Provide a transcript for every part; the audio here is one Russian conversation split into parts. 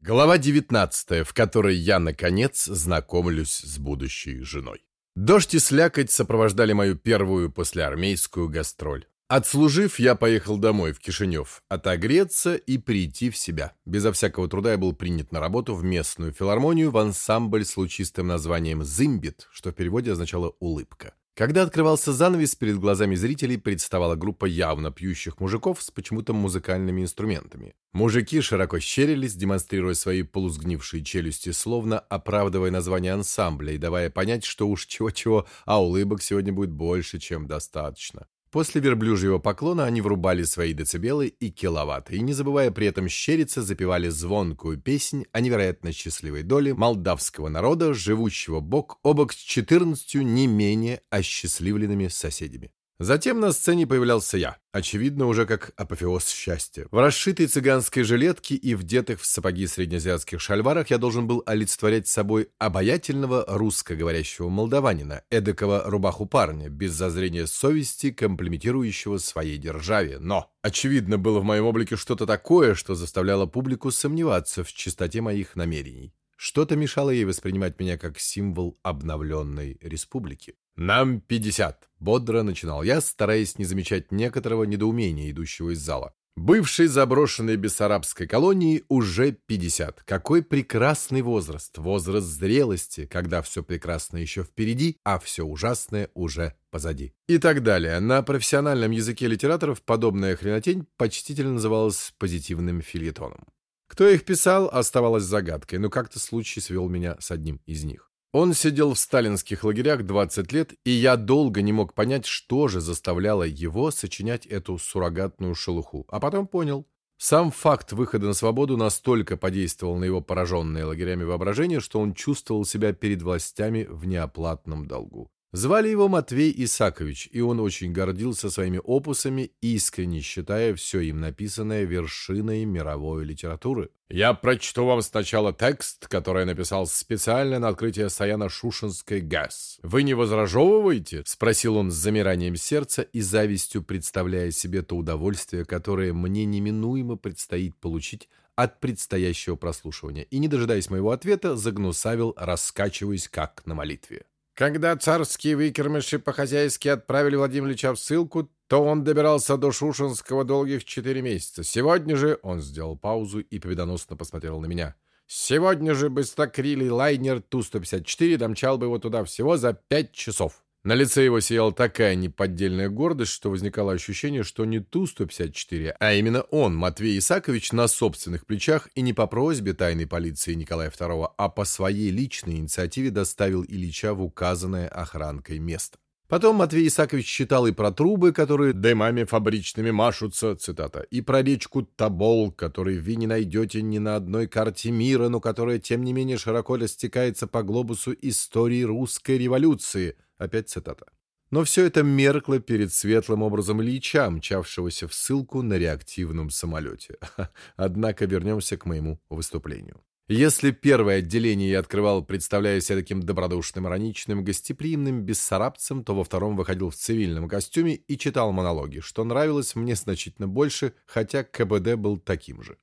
Глава 19, в которой я, наконец, знакомлюсь с будущей женой. Дождь и слякоть сопровождали мою первую послеармейскую гастроль. Отслужив, я поехал домой, в Кишинев, отогреться и прийти в себя. Безо всякого труда я был принят на работу в местную филармонию в ансамбль с лучистым названием «Зымбит», что в переводе означало «улыбка». Когда открывался занавес, перед глазами зрителей представала группа явно пьющих мужиков с почему-то музыкальными инструментами. Мужики широко щерились, демонстрируя свои полусгнившие челюсти, словно оправдывая название ансамбля и давая понять, что уж чего-чего, а улыбок сегодня будет больше, чем достаточно. После верблюжьего поклона они врубали свои децибелы и киловатты, и не забывая при этом щериться, запевали звонкую песнь о невероятно счастливой доле молдавского народа, живущего бок о бок с 14 не менее осчастливленными соседями. Затем на сцене появлялся я, очевидно, уже как апофеоз счастья. В расшитой цыганской жилетке и вдетых в сапоги среднеазиатских шальварах я должен был олицетворять собой обаятельного русскоговорящего молдаванина, эдакого рубаху парня, без зазрения совести, комплиментирующего своей державе. Но, очевидно, было в моем облике что-то такое, что заставляло публику сомневаться в чистоте моих намерений. Что-то мешало ей воспринимать меня как символ обновленной республики. «Нам пятьдесят», — бодро начинал я, стараясь не замечать некоторого недоумения, идущего из зала. Бывшей заброшенной бессарабской колонии уже 50. Какой прекрасный возраст, возраст зрелости, когда все прекрасное еще впереди, а все ужасное уже позади. И так далее. На профессиональном языке литераторов подобная хренотень почтительно называлась позитивным фильетоном. Кто их писал, оставалось загадкой, но как-то случай свел меня с одним из них. Он сидел в сталинских лагерях 20 лет, и я долго не мог понять, что же заставляло его сочинять эту суррогатную шелуху. А потом понял. Сам факт выхода на свободу настолько подействовал на его пораженное лагерями воображение, что он чувствовал себя перед властями в неоплатном долгу. Звали его Матвей Исакович, и он очень гордился своими опусами, искренне считая все им написанное вершиной мировой литературы. «Я прочту вам сначала текст, который я написал специально на открытие Саяна-Шушенской ГАЗ. Вы не возражевываете?» — спросил он с замиранием сердца и завистью, представляя себе то удовольствие, которое мне неминуемо предстоит получить от предстоящего прослушивания, и, не дожидаясь моего ответа, загнусавил, раскачиваясь как на молитве. Когда царские выкермыши по-хозяйски отправили Владимира Ильича в ссылку, то он добирался до Шушинского долгих четыре месяца. Сегодня же он сделал паузу и победоносно посмотрел на меня. Сегодня же быстрокрилый лайнер Ту-154 домчал бы его туда всего за пять часов. На лице его сияла такая неподдельная гордость, что возникало ощущение, что не Ту-154, а именно он, Матвей Исакович, на собственных плечах и не по просьбе тайной полиции Николая II, а по своей личной инициативе доставил Ильича в указанное охранкой место. Потом Матвей Исакович читал и про трубы, которые дымами фабричными машутся, цитата, и про речку Тобол, который вы не найдете ни на одной карте мира, но которая, тем не менее, широко растекается по глобусу истории русской революции – Опять цитата. Но все это меркло перед светлым образом Ильича, мчавшегося в ссылку на реактивном самолете. Однако вернемся к моему выступлению. Если первое отделение я открывал, представляя себя таким добродушным, ироничным, гостеприимным бессарабцем, то во втором выходил в цивильном костюме и читал монологи, что нравилось мне значительно больше, хотя КБД был таким же.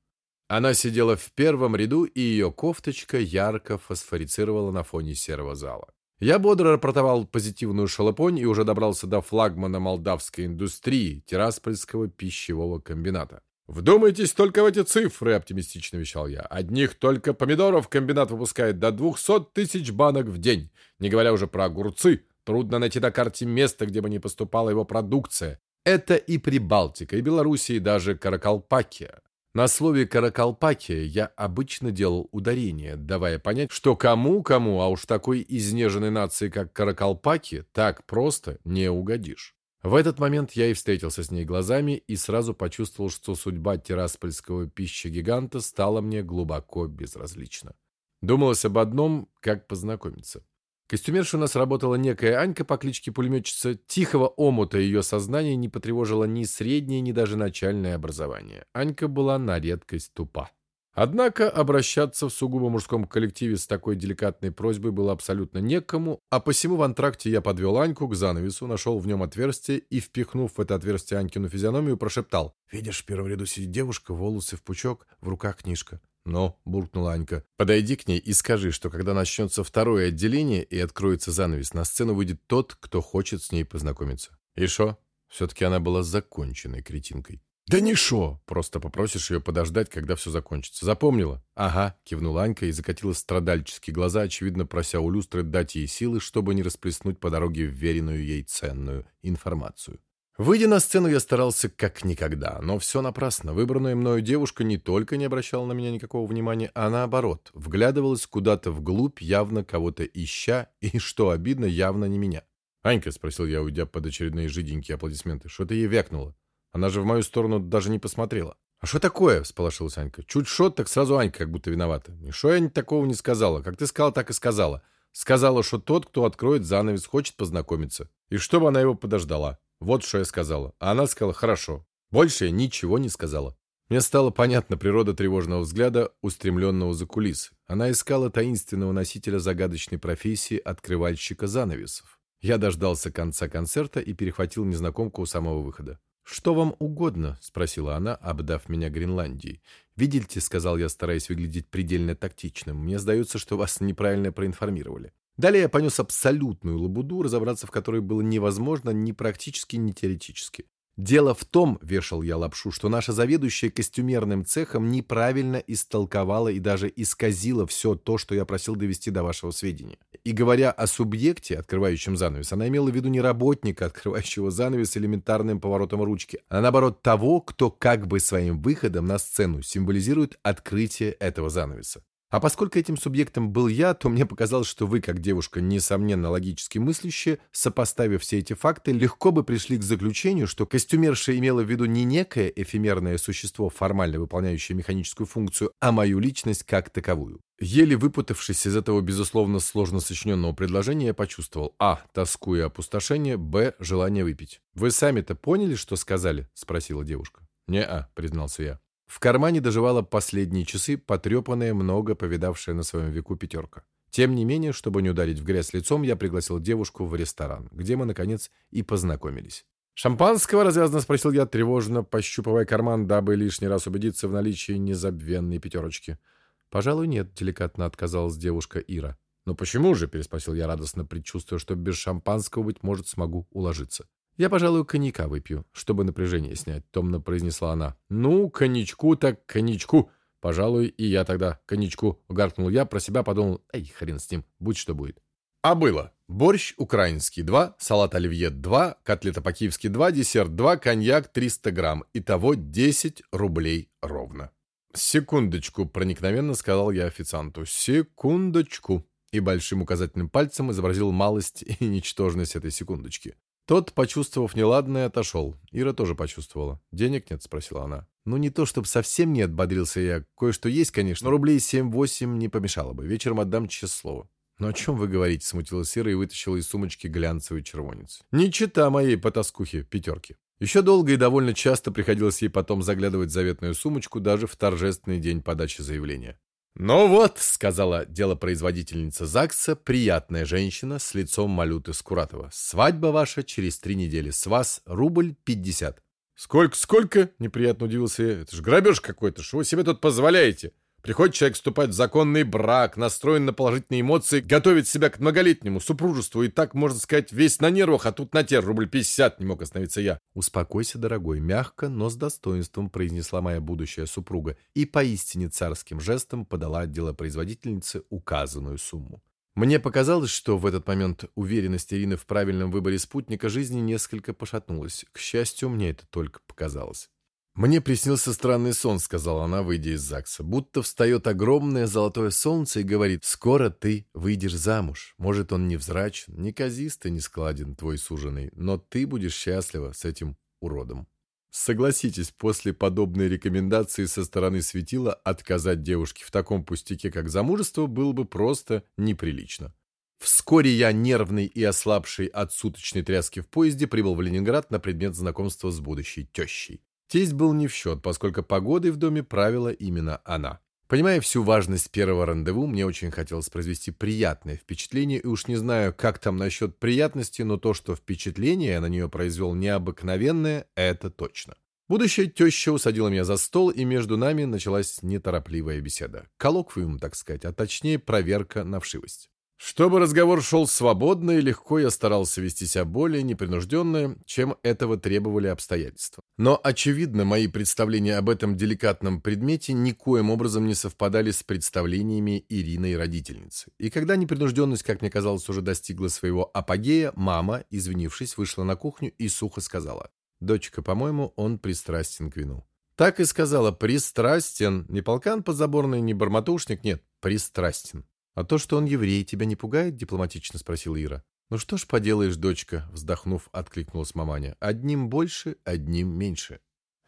Она сидела в первом ряду, и ее кофточка ярко фосфорицировала на фоне серого зала. Я бодро рапортовал позитивную шалопонь и уже добрался до флагмана молдавской индустрии Тираспольского пищевого комбината. «Вдумайтесь только в эти цифры!» — оптимистично вещал я. «Одних только помидоров комбинат выпускает до 200 тысяч банок в день, не говоря уже про огурцы. Трудно найти на карте место, где бы не поступала его продукция. Это и Прибалтика, и Белоруссия, и даже Каракалпакия. На слове «каракалпакия» я обычно делал ударение, давая понять, что кому-кому, а уж такой изнеженной нации, как каракалпаки, так просто не угодишь. В этот момент я и встретился с ней глазами и сразу почувствовал, что судьба тираспольского пищегиганта стала мне глубоко безразлична. Думалось об одном, как познакомиться. Костюмерша у нас работала некая Анька по кличке Пулеметчица. Тихого омута ее сознания не потревожило ни среднее, ни даже начальное образование. Анька была на редкость тупа. Однако обращаться в сугубо мужском коллективе с такой деликатной просьбой было абсолютно некому, а посему в антракте я подвел Аньку к занавесу, нашел в нем отверстие и, впихнув в это отверстие Анькину физиономию, прошептал. «Видишь, в первом ряду сидит девушка, волосы в пучок, в руках книжка. «Ну», — буркнула Анька, — «подойди к ней и скажи, что когда начнется второе отделение и откроется занавес, на сцену выйдет тот, кто хочет с ней познакомиться». «И шо?» Все-таки она была законченной кретинкой. «Да не шо!» Просто попросишь ее подождать, когда все закончится. Запомнила? «Ага», — кивнула Анька и закатила страдальческие глаза, очевидно, прося у люстры дать ей силы, чтобы не расплеснуть по дороге вверенную ей ценную информацию. Выйдя на сцену, я старался как никогда, но все напрасно. Выбранная мною девушка не только не обращала на меня никакого внимания, а наоборот, вглядывалась куда-то вглубь, явно кого-то ища, и, что обидно, явно не меня. «Анька», — спросил я, уйдя под очередные жиденькие аплодисменты, — «что ты ей вякнула? Она же в мою сторону даже не посмотрела». «А что такое?» — сполошилась Анька. «Чуть шот, так сразу Анька как будто виновата. Ничего я такого не сказала. Как ты сказала, так и сказала. Сказала, что тот, кто откроет занавес, хочет познакомиться. И чтобы она его подождала. Вот что я сказала. А она сказала «хорошо». Больше я ничего не сказала. Мне стало понятна природа тревожного взгляда, устремленного за кулисы. Она искала таинственного носителя загадочной профессии открывальщика занавесов. Я дождался конца концерта и перехватил незнакомку у самого выхода. «Что вам угодно?» — спросила она, обдав меня Гренландией. «Видите», — сказал я, стараясь выглядеть предельно тактичным, «мне сдается, что вас неправильно проинформировали». Далее я понес абсолютную лабуду, разобраться в которой было невозможно ни практически, ни теоретически. Дело в том, вешал я лапшу, что наша заведующая костюмерным цехом неправильно истолковала и даже исказила все то, что я просил довести до вашего сведения. И говоря о субъекте, открывающем занавес, она имела в виду не работника, открывающего занавес элементарным поворотом ручки, а наоборот того, кто как бы своим выходом на сцену символизирует открытие этого занавеса. А поскольку этим субъектом был я, то мне показалось, что вы, как девушка, несомненно логически мыслящая, сопоставив все эти факты, легко бы пришли к заключению, что костюмерша имела в виду не некое эфемерное существо, формально выполняющее механическую функцию, а мою личность как таковую. Еле выпутавшись из этого, безусловно, сложно сочиненного предложения, я почувствовал а. тоску и опустошение, б. желание выпить. «Вы сами-то поняли, что сказали?» — спросила девушка. «Не-а», — признался я. В кармане доживала последние часы, потрепанная, много повидавшая на своем веку пятерка. Тем не менее, чтобы не ударить в грязь лицом, я пригласил девушку в ресторан, где мы, наконец, и познакомились. «Шампанского?» — развязно спросил я, тревожно пощупывая карман, дабы лишний раз убедиться в наличии незабвенной пятерочки. «Пожалуй, нет», — деликатно отказалась девушка Ира. «Ну почему же?» — переспросил я, радостно предчувствуя, что без шампанского, быть может, смогу уложиться. «Я, пожалуй, коньяка выпью, чтобы напряжение снять», — томно произнесла она. «Ну, коньячку так коньячку. Пожалуй, и я тогда коньячку», — гаркнул я, про себя подумал. «Эй, хрен с ним, будь что будет». А было. Борщ украинский 2, салат оливье 2, котлета по-киевски 2, десерт 2, коньяк 300 грамм. Итого 10 рублей ровно. «Секундочку», — проникновенно сказал я официанту. «Секундочку». И большим указательным пальцем изобразил малость и ничтожность этой секундочки. Тот, почувствовав неладное, отошел. Ира тоже почувствовала. «Денег нет?» — спросила она. «Ну, не то, чтобы совсем нет», — бодрился я. «Кое-что есть, конечно, но рублей семь-восемь не помешало бы. Вечером отдам честное слово». «Ну о чем вы говорите?» — смутилась Ира и вытащила из сумочки глянцевый червонец. «Не чита моей потаскухи пятерки». Еще долго и довольно часто приходилось ей потом заглядывать в заветную сумочку даже в торжественный день подачи заявления. «Ну вот», — сказала делопроизводительница ЗАГСа, приятная женщина с лицом Малюты Скуратова. «Свадьба ваша через три недели. С вас рубль пятьдесят». «Сколько, сколько?» — неприятно удивился я. «Это же грабеж какой-то. Что вы себе тут позволяете?» Приходит человек вступать в законный брак, настроен на положительные эмоции, готовит себя к многолетнему супружеству, и так, можно сказать, весь на нервах, а тут на те рубль пятьдесят не мог остановиться я. «Успокойся, дорогой», — мягко, но с достоинством произнесла моя будущая супруга и поистине царским жестом подала делопроизводительнице указанную сумму. Мне показалось, что в этот момент уверенность Ирины в правильном выборе спутника жизни несколько пошатнулась. К счастью, мне это только показалось. «Мне приснился странный сон», — сказала она, выйдя из ЗАГСа. «Будто встает огромное золотое солнце и говорит, скоро ты выйдешь замуж. Может, он невзрачен, неказист и не складен, твой суженый, но ты будешь счастлива с этим уродом». Согласитесь, после подобной рекомендации со стороны светила отказать девушке в таком пустяке, как замужество, было бы просто неприлично. Вскоре я, нервный и ослабший от суточной тряски в поезде, прибыл в Ленинград на предмет знакомства с будущей тещей. Тесть был не в счет, поскольку погодой в доме правила именно она. Понимая всю важность первого рандеву, мне очень хотелось произвести приятное впечатление, и уж не знаю, как там насчет приятности, но то, что впечатление я на нее произвел необыкновенное, это точно. Будущая теща усадила меня за стол, и между нами началась неторопливая беседа. Коллоквиум, так сказать, а точнее проверка на вшивость. Чтобы разговор шел свободно и легко, я старался вести себя более непринужденно, чем этого требовали обстоятельства. Но, очевидно, мои представления об этом деликатном предмете никоим образом не совпадали с представлениями Ирины и родительницы. И когда непринужденность, как мне казалось, уже достигла своего апогея, мама, извинившись, вышла на кухню и сухо сказала, «Дочка, по-моему, он пристрастен к вину». Так и сказала, пристрастен. Не полкан подзаборный, не бормотушник, нет, пристрастен. «А то, что он еврей, тебя не пугает?» — дипломатично спросила Ира. «Ну что ж поделаешь, дочка?» — вздохнув, откликнулась маманя. «Одним больше, одним меньше».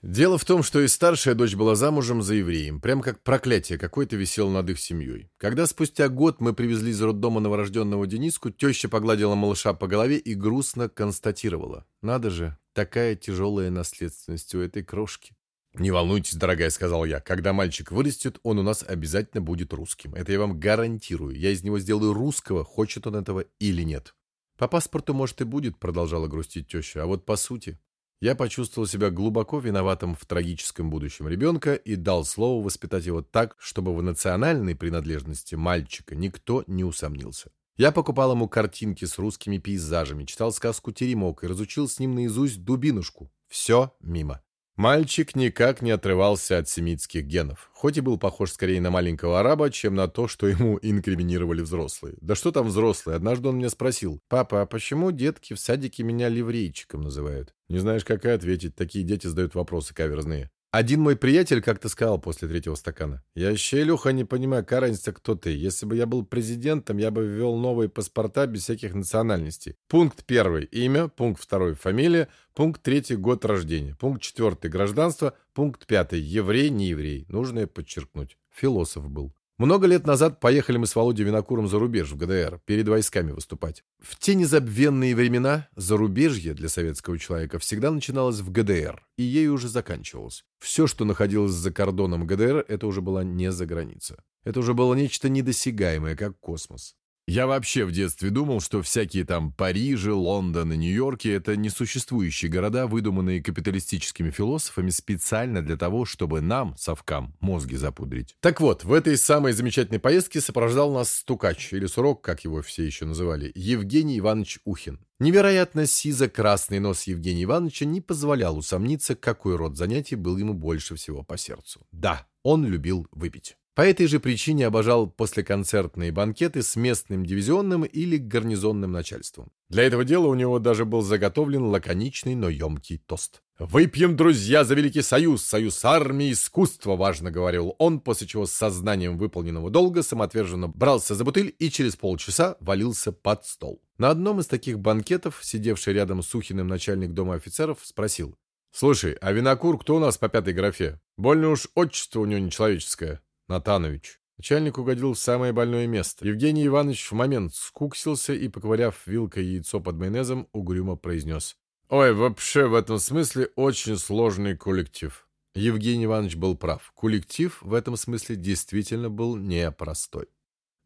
Дело в том, что и старшая дочь была замужем за евреем, прям как проклятие какое-то висело над их семьей. Когда спустя год мы привезли из роддома новорожденного Дениску, теща погладила малыша по голове и грустно констатировала. «Надо же, такая тяжелая наследственность у этой крошки». «Не волнуйтесь, дорогая», — сказал я. «Когда мальчик вырастет, он у нас обязательно будет русским. Это я вам гарантирую. Я из него сделаю русского, хочет он этого или нет». «По паспорту, может, и будет», — продолжала грустить теща. «А вот по сути...» Я почувствовал себя глубоко виноватым в трагическом будущем ребенка и дал слово воспитать его так, чтобы в национальной принадлежности мальчика никто не усомнился. Я покупал ему картинки с русскими пейзажами, читал сказку «Теремок» и разучил с ним наизусть «Дубинушку». Все мимо. Мальчик никак не отрывался от семитских генов, хоть и был похож скорее на маленького араба, чем на то, что ему инкриминировали взрослые. Да что там взрослые? Однажды он меня спросил, «Папа, а почему детки в садике меня ливрейчиком называют?» Не знаешь, как и ответить, такие дети задают вопросы каверзные. Один мой приятель как-то сказал после третьего стакана. «Я еще, Илюха, не понимаю, разница, кто ты. Если бы я был президентом, я бы ввел новые паспорта без всяких национальностей. Пункт первый – имя. Пункт второй – фамилия. Пункт третий – год рождения. Пункт четвертый – гражданство. Пункт пятый – еврей, не еврей. Нужно подчеркнуть. Философ был. Много лет назад поехали мы с Володей Винокуром за рубеж в ГДР, перед войсками выступать. В те незабвенные времена зарубежье для советского человека всегда начиналось в ГДР, и ею уже заканчивалось. Все, что находилось за кордоном ГДР, это уже была не за граница. Это уже было нечто недосягаемое, как космос. Я вообще в детстве думал, что всякие там Парижи, Лондон и Нью-Йорки — это несуществующие города, выдуманные капиталистическими философами специально для того, чтобы нам, совкам, мозги запудрить. Так вот, в этой самой замечательной поездке сопровождал нас стукач, или сурок, как его все еще называли, Евгений Иванович Ухин. Невероятно сизо-красный нос Евгения Ивановича не позволял усомниться, какой род занятий был ему больше всего по сердцу. Да, он любил выпить. По этой же причине обожал послеконцертные банкеты с местным дивизионным или гарнизонным начальством. Для этого дела у него даже был заготовлен лаконичный, но емкий тост. «Выпьем, друзья, за Великий Союз, Союз армии, искусства», — важно говорил он, после чего с сознанием выполненного долга самоотверженно брался за бутыль и через полчаса валился под стол. На одном из таких банкетов, сидевший рядом с Сухиным начальник дома офицеров, спросил. «Слушай, а винокур кто у нас по пятой графе? Больно уж отчество у него нечеловеческое». Натанович. Начальник угодил в самое больное место. Евгений Иванович в момент скуксился и, поковыряв вилкой яйцо под майонезом, угрюмо произнес. «Ой, вообще в этом смысле очень сложный коллектив». Евгений Иванович был прав. Коллектив в этом смысле действительно был непростой.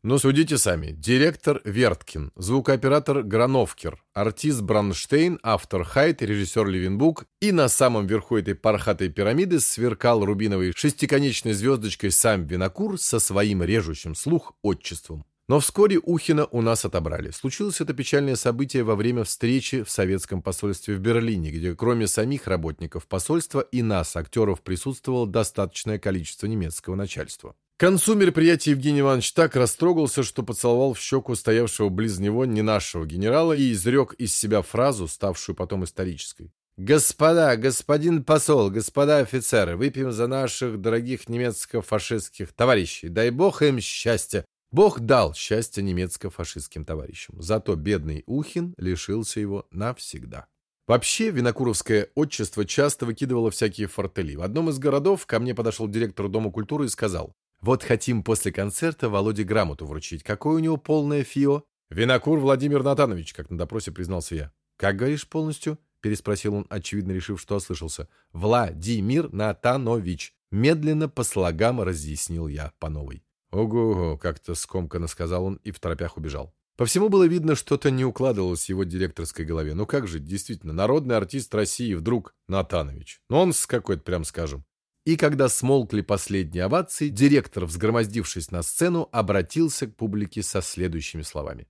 Но судите сами. Директор Верткин, звукооператор Грановкер, артист Бранштейн, автор Хайт, режиссер Левинбук и на самом верху этой пархатой пирамиды сверкал рубиновой шестиконечной звездочкой сам Винокур со своим режущим слух отчеством. Но вскоре Ухина у нас отобрали. Случилось это печальное событие во время встречи в советском посольстве в Берлине, где кроме самих работников посольства и нас, актеров, присутствовало достаточное количество немецкого начальства. К концу мероприятия Евгений Иванович так растрогался, что поцеловал в щеку стоявшего близ него не нашего генерала и изрек из себя фразу, ставшую потом исторической. «Господа, господин посол, господа офицеры, выпьем за наших дорогих немецко-фашистских товарищей. Дай бог им счастья!» Бог дал счастье немецко-фашистским товарищам. Зато бедный Ухин лишился его навсегда. Вообще, винокуровское отчество часто выкидывало всякие фортели. В одном из городов ко мне подошел директор Дома культуры и сказал, вот хотим после концерта Володе грамоту вручить. Какое у него полное фио? Винокур Владимир Натанович, как на допросе признался я. Как говоришь полностью? Переспросил он, очевидно решив, что ослышался. Владимир Натанович. Медленно по слогам разъяснил я по новой. «Ого-го!» — как-то скомканно сказал он и в торопях убежал. По всему было видно, что-то не укладывалось в его директорской голове. Ну как же, действительно, народный артист России вдруг Натанович. Нонс какой-то, прям скажем. И когда смолкли последние овации, директор, взгромоздившись на сцену, обратился к публике со следующими словами.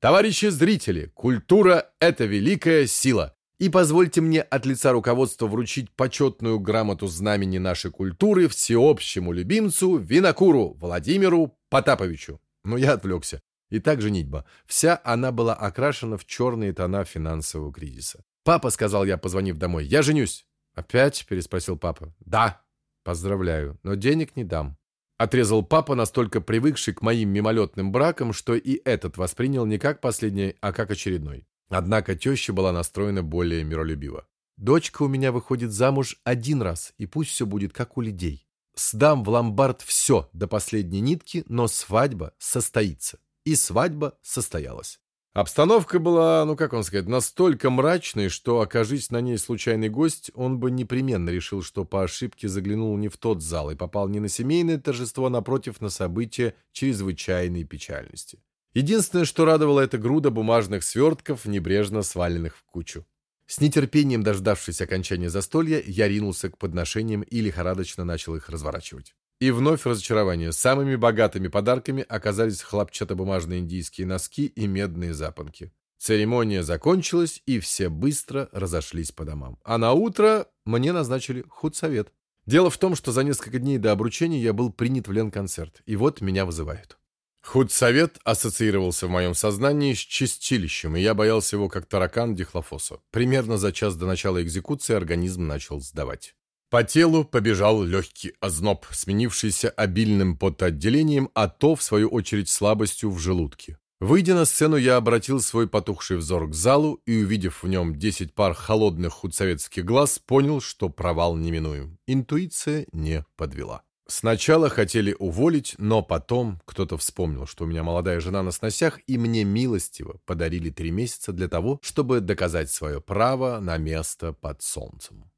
«Товарищи зрители, культура – это великая сила. И позвольте мне от лица руководства вручить почетную грамоту знамени нашей культуры всеобщему любимцу Винокуру Владимиру Потаповичу». Но я отвлекся. Итак, женитьба. Вся она была окрашена в черные тона финансового кризиса. «Папа», — сказал я, позвонив домой, — «я женюсь». «Опять?» — переспросил папа. «Да». «Поздравляю, но денег не дам». Отрезал папа, настолько привыкший к моим мимолетным бракам, что и этот воспринял не как последний, а как очередной. Однако теща была настроена более миролюбиво. «Дочка у меня выходит замуж один раз, и пусть все будет как у людей. Сдам в ломбард все до последней нитки, но свадьба состоится». И свадьба состоялась. Обстановка была, ну как он сказать, настолько мрачной, что, окажись на ней случайный гость, он бы непременно решил, что по ошибке заглянул не в тот зал и попал не на семейное торжество, а напротив, на событие чрезвычайной печальности. Единственное, что радовало, это груда бумажных свертков, небрежно сваленных в кучу. С нетерпением дождавшись окончания застолья, я ринулся к подношениям и лихорадочно начал их разворачивать. И вновь разочарование. Самыми богатыми подарками оказались хлопчатобумажные индийские носки и медные запонки. Церемония закончилась, и все быстро разошлись по домам. А на утро мне назначили худсовет. Дело в том, что за несколько дней до обручения я был принят в Ленконцерт, и вот меня вызывают. Худсовет ассоциировался в моем сознании с чистилищем, и я боялся его как таракан дихлофоса. Примерно за час до начала экзекуции организм начал сдавать. По телу побежал легкий озноб, сменившийся обильным потоотделением, а то, в свою очередь, слабостью в желудке. Выйдя на сцену, я обратил свой потухший взор к залу и, увидев в нем десять пар холодных худсоветских глаз, понял, что провал неминуем. Интуиция не подвела. Сначала хотели уволить, но потом кто-то вспомнил, что у меня молодая жена на сносях, и мне милостиво подарили три месяца для того, чтобы доказать свое право на место под солнцем.